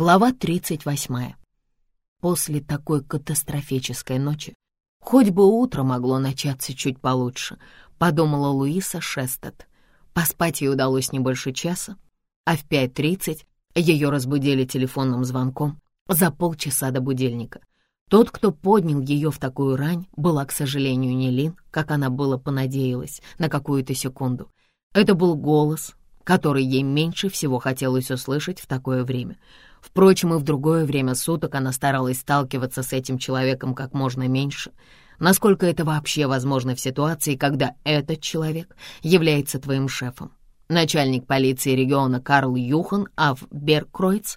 Глава 38. После такой катастрофической ночи хоть бы утро могло начаться чуть получше, подумала Луиса Шестед. Поспать ей удалось не больше часа, а в 5.30 ее разбудили телефонным звонком за полчаса до будильника. Тот, кто поднял ее в такую рань, была, к сожалению, не Лин, как она было понадеялась на какую-то секунду. Это был голос, который ей меньше всего хотелось услышать в такое время — Впрочем, и в другое время суток она старалась сталкиваться с этим человеком как можно меньше, насколько это вообще возможно в ситуации, когда этот человек является твоим шефом. Начальник полиции региона Карл Юхан Ав Беркройц,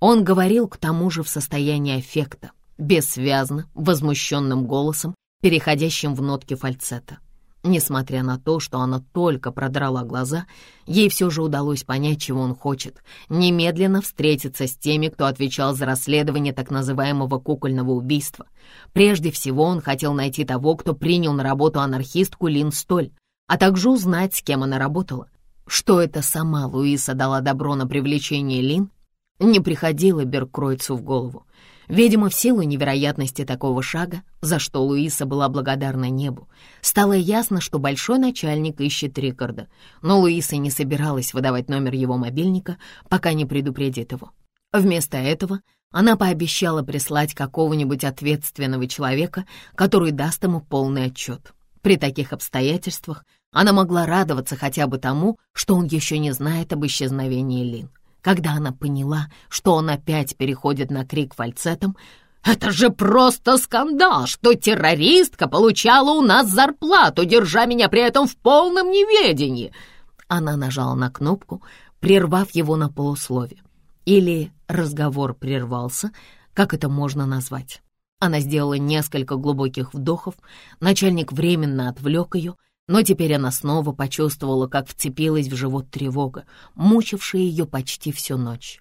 он говорил к тому же в состоянии аффекта, бессвязно, возмущенным голосом, переходящим в нотки фальцета. Несмотря на то, что она только продрала глаза, ей все же удалось понять, чего он хочет. Немедленно встретиться с теми, кто отвечал за расследование так называемого кукольного убийства. Прежде всего он хотел найти того, кто принял на работу анархистку Лин Столь, а также узнать, с кем она работала. Что это сама Луиса дала добро на привлечение Лин, не приходило Беркройцу в голову. Видимо, в силу невероятности такого шага, за что Луиса была благодарна небу, стало ясно, что большой начальник ищет Рикарда, но Луиса не собиралась выдавать номер его мобильника, пока не предупредит его. Вместо этого она пообещала прислать какого-нибудь ответственного человека, который даст ему полный отчет. При таких обстоятельствах она могла радоваться хотя бы тому, что он еще не знает об исчезновении Лин. Когда она поняла, что он опять переходит на крик фальцетом, «Это же просто скандал, что террористка получала у нас зарплату, держа меня при этом в полном неведении!» Она нажала на кнопку, прервав его на полуслове. Или разговор прервался, как это можно назвать. Она сделала несколько глубоких вдохов, начальник временно отвлек ее — но теперь она снова почувствовала, как вцепилась в живот тревога, мучившая ее почти всю ночь.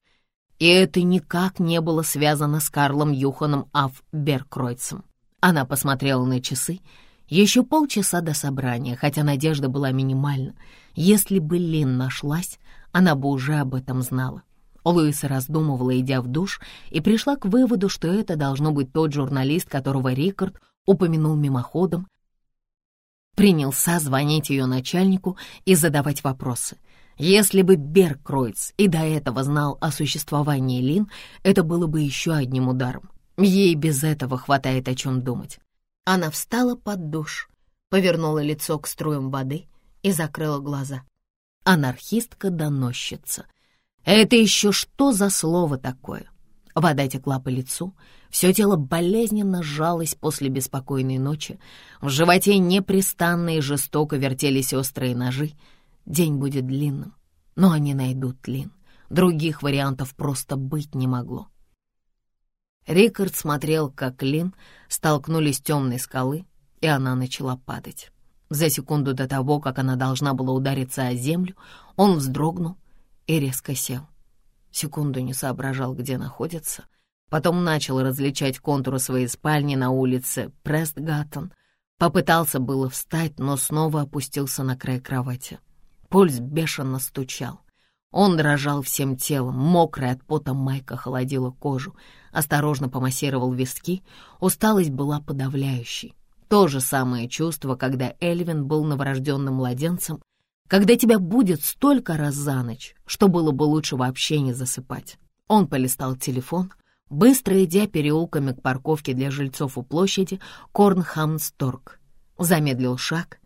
И это никак не было связано с Карлом Юханом Аф Беркройцем. Она посмотрела на часы. Еще полчаса до собрания, хотя надежда была минимальна. Если бы Лин нашлась, она бы уже об этом знала. Луиса раздумывала, идя в душ, и пришла к выводу, что это должно быть тот журналист, которого Рикард упомянул мимоходом, принялся звонить ее начальнику и задавать вопросы. Если бы Беркройц и до этого знал о существовании Лин, это было бы еще одним ударом. Ей без этого хватает о чем думать. Она встала под душ, повернула лицо к струям воды и закрыла глаза. Анархистка-доносчица. Это еще что за слово такое? Вода текла по лицу, все тело болезненно сжалось после беспокойной ночи, в животе непрестанно и жестоко вертелись острые ножи. День будет длинным, но они найдут Лин. Других вариантов просто быть не могло. Рикард смотрел, как Лин столкнулись темной скалы, и она начала падать. За секунду до того, как она должна была удариться о землю, он вздрогнул и резко сел. Секунду не соображал, где находится. Потом начал различать контуры своей спальни на улице Престгаттон. Попытался было встать, но снова опустился на край кровати. Пульс бешено стучал. Он дрожал всем телом, мокрая от пота майка холодила кожу, осторожно помассировал виски, усталость была подавляющей. То же самое чувство, когда Эльвин был новорожденным младенцем, когда тебя будет столько раз за ночь, что было бы лучше вообще не засыпать. Он полистал телефон, быстро идя переулками к парковке для жильцов у площади Корнхамсторг. Замедлил шаг,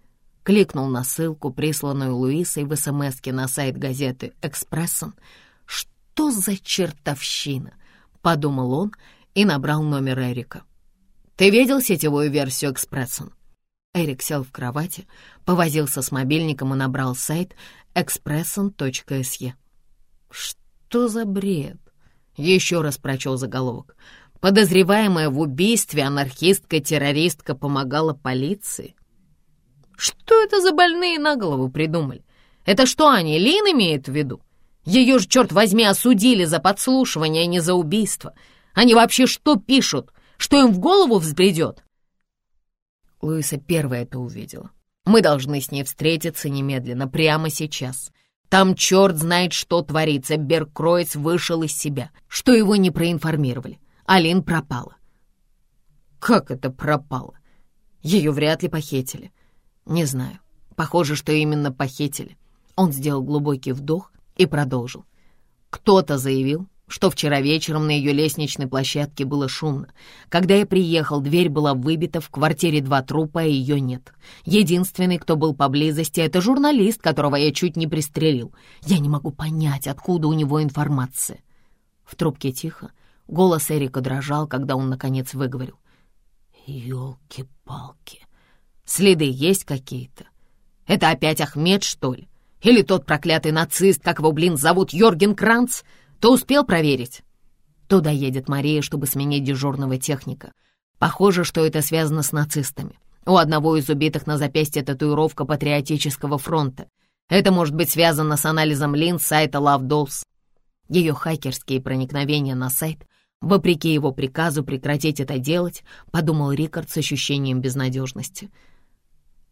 кликнул на ссылку, присланную Луисой в смс на сайт газеты «Экспрессом». «Что за чертовщина?» — подумал он и набрал номер Эрика. «Ты видел сетевую версию «Экспрессом»?» Эрик сел в кровати, повозился с мобильником и набрал сайт expresson.se. Что за бред? Еще раз прочел заголовок. Подозреваемая в убийстве анархистка-террористка помогала полиции. Что это за больные на голову придумали? Это что они, Лин имеют в виду? Ее же, черт возьми, осудили за подслушивание, а не за убийство. Они вообще что пишут? Что им в голову взбредет? Луиса первая это увидела. Мы должны с ней встретиться немедленно, прямо сейчас. Там черт знает, что творится. Беркройц вышел из себя, что его не проинформировали. Алин пропала. Как это пропала? Ее вряд ли похитили. Не знаю. Похоже, что именно похитили. Он сделал глубокий вдох и продолжил. Кто-то заявил, что вчера вечером на ее лестничной площадке было шумно. Когда я приехал, дверь была выбита, в квартире два трупа, а ее нет. Единственный, кто был поблизости, это журналист, которого я чуть не пристрелил. Я не могу понять, откуда у него информация. В трубке тихо. Голос Эрика дрожал, когда он, наконец, выговорил. «Елки-палки! Следы есть какие-то? Это опять Ахмед, что ли? Или тот проклятый нацист, как его, блин, зовут, Йорген Кранц?» Ты успел проверить?» Туда едет Мария, чтобы сменить дежурного техника. Похоже, что это связано с нацистами. У одного из убитых на запястье татуировка Патриотического фронта. Это может быть связано с анализом линз сайта Love Dolls. Ее хакерские проникновения на сайт, вопреки его приказу прекратить это делать, подумал Рикард с ощущением безнадежности.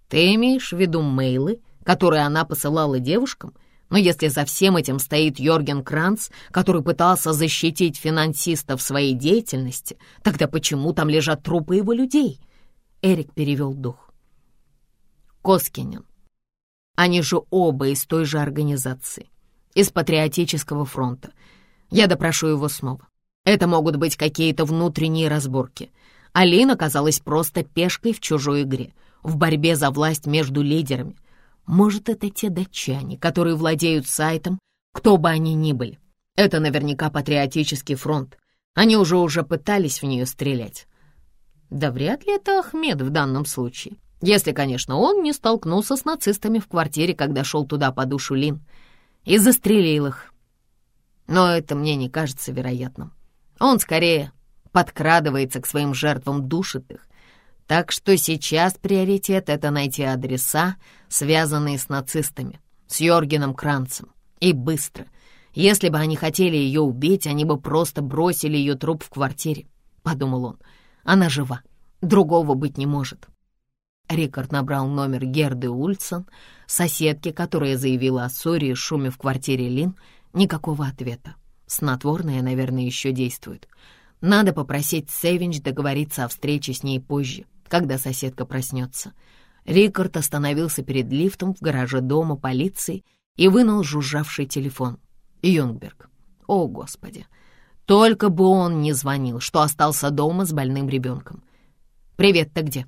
«Ты имеешь в виду мейлы, которые она посылала девушкам?» Но если за всем этим стоит Йорген Кранц, который пытался защитить финансистов своей деятельности, тогда почему там лежат трупы его людей? Эрик перевел дух. Коскинен. Они же оба из той же организации, из Патриотического фронта. Я допрошу его снова. Это могут быть какие-то внутренние разборки. Алина оказалась просто пешкой в чужой игре, в борьбе за власть между лидерами — может, это те датчане, которые владеют сайтом, кто бы они ни были. Это наверняка патриотический фронт. Они уже уже пытались в нее стрелять. Да вряд ли это Ахмед в данном случае. Если, конечно, он не столкнулся с нацистами в квартире, когда шел туда по душу Лин, и застрелил их. Но это мне не кажется вероятным. Он скорее подкрадывается к своим жертвам, душит их так что сейчас приоритет — это найти адреса, связанные с нацистами, с Йоргеном Кранцем. И быстро. Если бы они хотели ее убить, они бы просто бросили ее труп в квартире, — подумал он. Она жива. Другого быть не может. Рикард набрал номер Герды Ульсон, соседки, которая заявила о ссоре и шуме в квартире Лин. Никакого ответа. Снотворное, наверное, еще действует. Надо попросить Севинч договориться о встрече с ней позже когда соседка проснется. Рикард остановился перед лифтом в гараже дома полиции и вынул жужжавший телефон. Юнгберг. О, Господи! Только бы он не звонил, что остался дома с больным ребенком. «Привет, ты где?»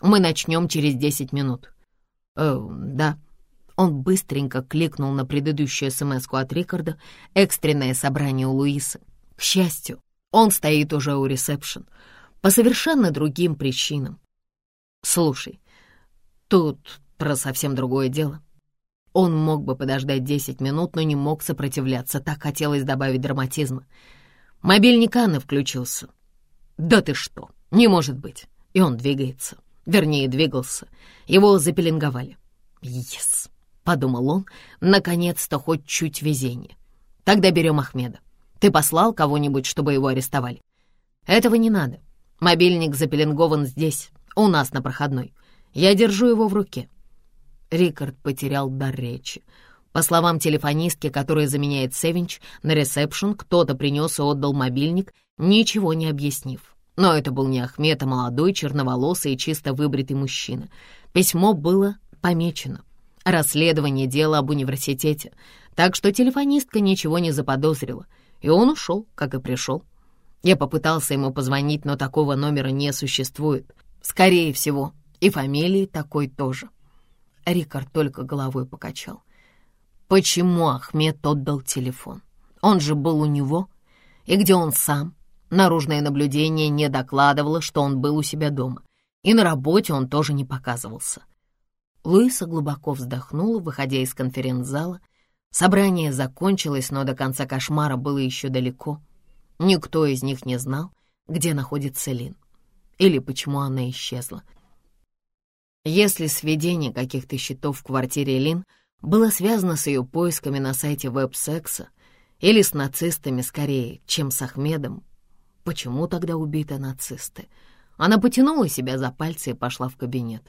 «Мы начнем через десять минут». «Э, да». Он быстренько кликнул на предыдущую смс от Рикарда «Экстренное собрание у Луисы». К счастью, он стоит уже у ресепшн по совершенно другим причинам. Слушай, тут про совсем другое дело. Он мог бы подождать десять минут, но не мог сопротивляться, так хотелось добавить драматизма. Мобильник Анны включился. «Да ты что, не может быть!» И он двигается. Вернее, двигался. Его запеленговали. «Ес!» — подумал он. «Наконец-то хоть чуть везения. Тогда берем Ахмеда. Ты послал кого-нибудь, чтобы его арестовали?» «Этого не надо. Мобильник запеленгован здесь, у нас на проходной. Я держу его в руке». Рикард потерял дар речи. По словам телефонистки, которая заменяет Севинч, на ресепшн кто-то принес и отдал мобильник, ничего не объяснив. Но это был не Ахмед, а молодой, черноволосый и чисто выбритый мужчина. Письмо было помечено. Расследование дела об университете. Так что телефонистка ничего не заподозрила. И он ушел, как и пришел. Я попытался ему позвонить, но такого номера не существует. Скорее всего, и фамилии такой тоже. Рикард только головой покачал. Почему Ахмед отдал телефон? Он же был у него. И где он сам? Наружное наблюдение не докладывало, что он был у себя дома. И на работе он тоже не показывался. Луиса глубоко вздохнула, выходя из конференц-зала. Собрание закончилось, но до конца кошмара было еще далеко. Никто из них не знал, где находится Лин или почему она исчезла. Если сведение каких-то счетов в квартире Лин было связано с ее поисками на сайте веб-секса или с нацистами скорее, чем с Ахмедом, почему тогда убиты нацисты? Она потянула себя за пальцы и пошла в кабинет.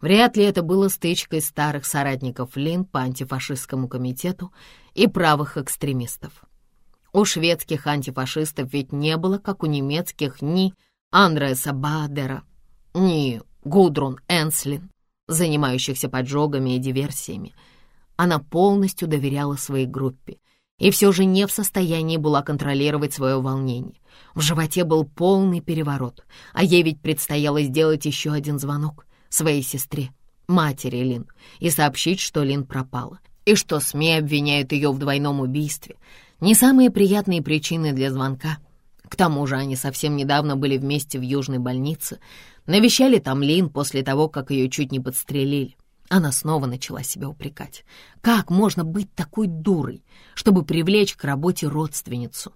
Вряд ли это было стычкой старых соратников Лин по антифашистскому комитету и правых экстремистов. У шведских антифашистов ведь не было, как у немецких, ни Андреаса Бадера, ни Гудрун Энслин, занимающихся поджогами и диверсиями. Она полностью доверяла своей группе и все же не в состоянии была контролировать свое волнение. В животе был полный переворот, а ей ведь предстояло сделать еще один звонок своей сестре, матери Лин, и сообщить, что Лин пропала, и что СМИ обвиняют ее в двойном убийстве. Не самые приятные причины для звонка. К тому же они совсем недавно были вместе в Южной больнице, навещали там Лин после того, как ее чуть не подстрелили. Она снова начала себя упрекать. Как можно быть такой дурой, чтобы привлечь к работе родственницу?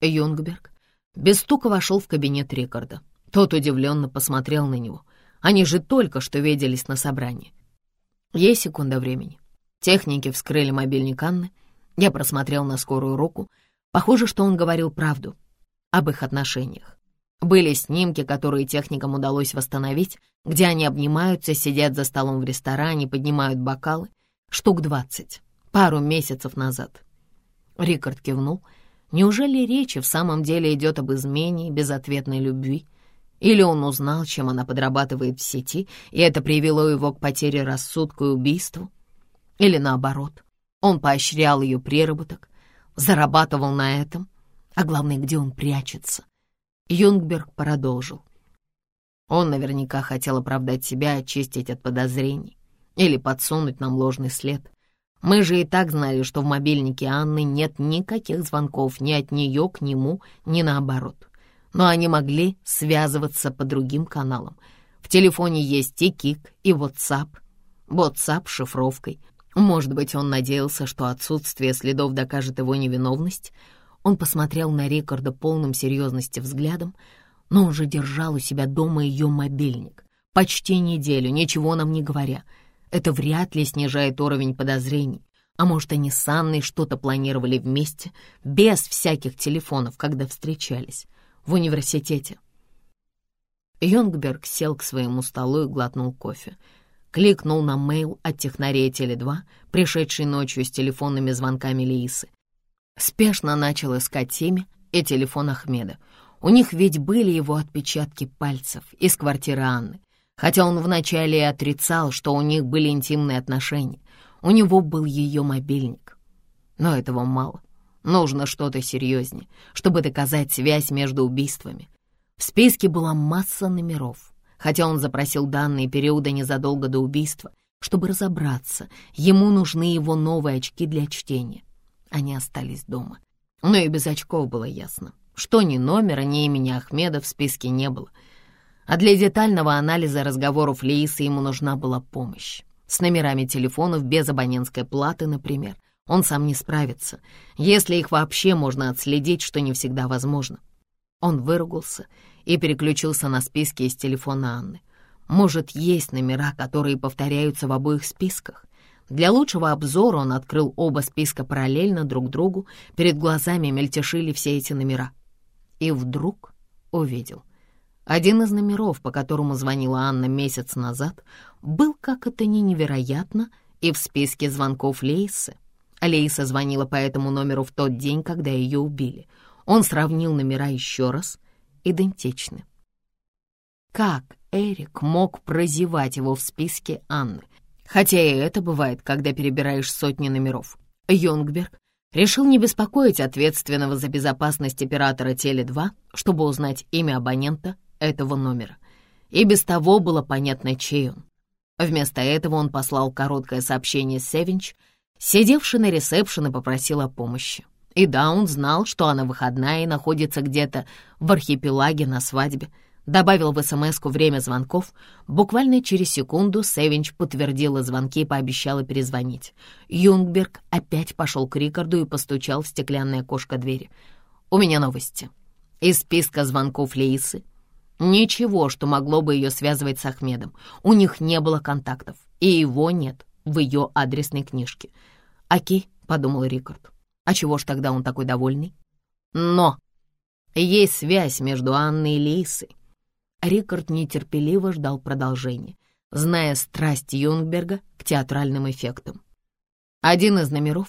Юнгберг без стука вошел в кабинет Рикарда. Тот удивленно посмотрел на него. Они же только что виделись на собрании. Есть секунда времени. Техники вскрыли мобильник Анны. Я просмотрел на скорую руку. Похоже, что он говорил правду об их отношениях. Были снимки, которые техникам удалось восстановить, где они обнимаются, сидят за столом в ресторане, поднимают бокалы. Штук двадцать, пару месяцев назад. Рикард кивнул. Неужели речь в самом деле идет об измене и безответной любви? Или он узнал, чем она подрабатывает в сети, и это привело его к потере рассудка и убийству? Или наоборот, он поощрял ее приработок, зарабатывал на этом, а главное, где он прячется — Юнгберг продолжил. Он наверняка хотел оправдать себя, очистить от подозрений или подсунуть нам ложный след. Мы же и так знали, что в мобильнике Анны нет никаких звонков ни от нее к нему, ни наоборот. Но они могли связываться по другим каналам. В телефоне есть и Кик, и WhatsApp. WhatsApp с шифровкой. Может быть, он надеялся, что отсутствие следов докажет его невиновность — он посмотрел на Рикарда полным серьезности взглядом, но он же держал у себя дома ее мобильник. Почти неделю, ничего нам не говоря. Это вряд ли снижает уровень подозрений. А может, они с Анной что-то планировали вместе, без всяких телефонов, когда встречались, в университете. Йонгберг сел к своему столу и глотнул кофе. Кликнул на мейл от технарей Теле2, пришедший ночью с телефонными звонками Лиисы. Спешно начал искать имя и телефон Ахмеда. У них ведь были его отпечатки пальцев из квартиры Анны. Хотя он вначале и отрицал, что у них были интимные отношения. У него был ее мобильник. Но этого мало. Нужно что-то серьезнее, чтобы доказать связь между убийствами. В списке была масса номеров, хотя он запросил данные периода незадолго до убийства. Чтобы разобраться, ему нужны его новые очки для чтения. Они остались дома. Но и без очков было ясно, что ни номера, ни имени Ахмеда в списке не было. А для детального анализа разговоров Лиисы ему нужна была помощь. С номерами телефонов без абонентской платы, например, он сам не справится, если их вообще можно отследить, что не всегда возможно. Он выругался и переключился на списки из телефона Анны. Может, есть номера, которые повторяются в обоих списках? Для лучшего обзора он открыл оба списка параллельно друг другу, перед глазами мельтешили все эти номера. И вдруг увидел. Один из номеров, по которому звонила Анна месяц назад, был, как это ни невероятно, и в списке звонков Лейсы. Лейса звонила по этому номеру в тот день, когда ее убили. Он сравнил номера еще раз. Идентичны. Как Эрик мог прозевать его в списке Анны? Хотя и это бывает, когда перебираешь сотни номеров. Юнгберг решил не беспокоить ответственного за безопасность оператора Теле2, чтобы узнать имя абонента этого номера. И без того было понятно, чей он. Вместо этого он послал короткое сообщение Севинч, сидевший на ресепшн и попросил о помощи. И да, он знал, что она выходная и находится где-то в архипелаге на свадьбе, добавил в смс время звонков. Буквально через секунду Севинч подтвердила звонки и пообещала перезвонить. Юнгберг опять пошел к Рикарду и постучал в стеклянное окошко двери. «У меня новости. Из списка звонков Лейсы. Ничего, что могло бы ее связывать с Ахмедом. У них не было контактов, и его нет в ее адресной книжке. «Окей», — подумал Рикард. «А чего ж тогда он такой довольный?» «Но есть связь между Анной и Лейсой. Рикард нетерпеливо ждал продолжения. зная страсть Юнгберга к театральным эффектам. Один из номеров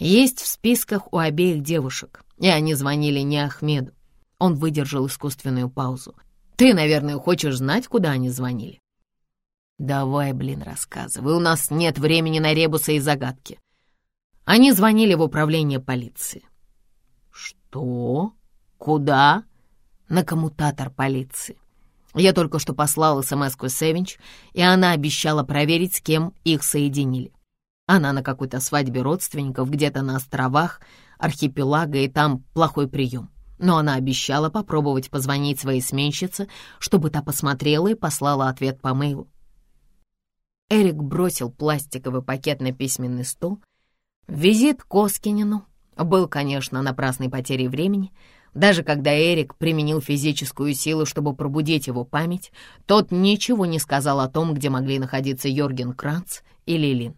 есть в списках у обеих девушек, и они звонили не Ахмеду. Он выдержал искусственную паузу. «Ты, наверное, хочешь знать, куда они звонили?» «Давай, блин, рассказывай, у нас нет времени на ребусы и загадки». Они звонили в управление полиции. «Что? Куда?» «На коммутатор полиции. Я только что послал смс-ку Севинч, и она обещала проверить, с кем их соединили. Она на какой-то свадьбе родственников где-то на островах, архипелага, и там плохой прием. Но она обещала попробовать позвонить своей сменщице, чтобы та посмотрела и послала ответ по мейлу. Эрик бросил пластиковый пакет на письменный стол. Визит к Оскинину был, конечно, напрасной потерей времени. Даже когда Эрик применил физическую силу, чтобы пробудить его память, тот ничего не сказал о том, где могли находиться Йорген Кранц или Лин.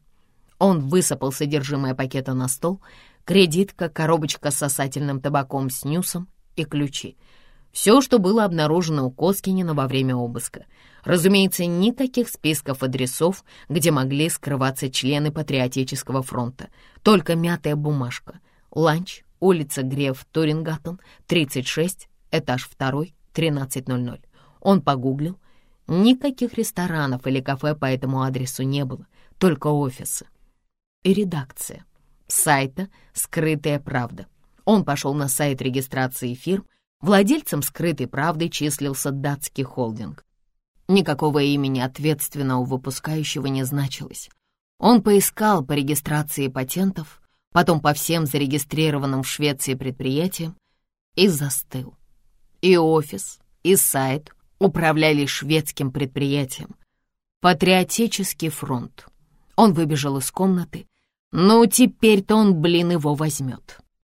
Он высыпал содержимое пакета на стол, кредитка, коробочка с сосательным табаком с нюсом и ключи. Все, что было обнаружено у Коскинина во время обыска. Разумеется, никаких списков адресов, где могли скрываться члены Патриотического фронта. Только мятая бумажка. Ланч, улица Греф, Турингаттон, 36, этаж 2, 13.00. Он погуглил. Никаких ресторанов или кафе по этому адресу не было, только офисы. И редакция. Сайта «Скрытая правда». Он пошел на сайт регистрации фирм. Владельцем «Скрытой правды» числился датский холдинг. Никакого имени ответственного выпускающего не значилось. Он поискал по регистрации патентов, потом по всем зарегистрированным в Швеции предприятиям и застыл. И офис, и сайт управляли шведским предприятием. Патриотический фронт. Он выбежал из комнаты. Ну, теперь-то он, блин, его возьмет.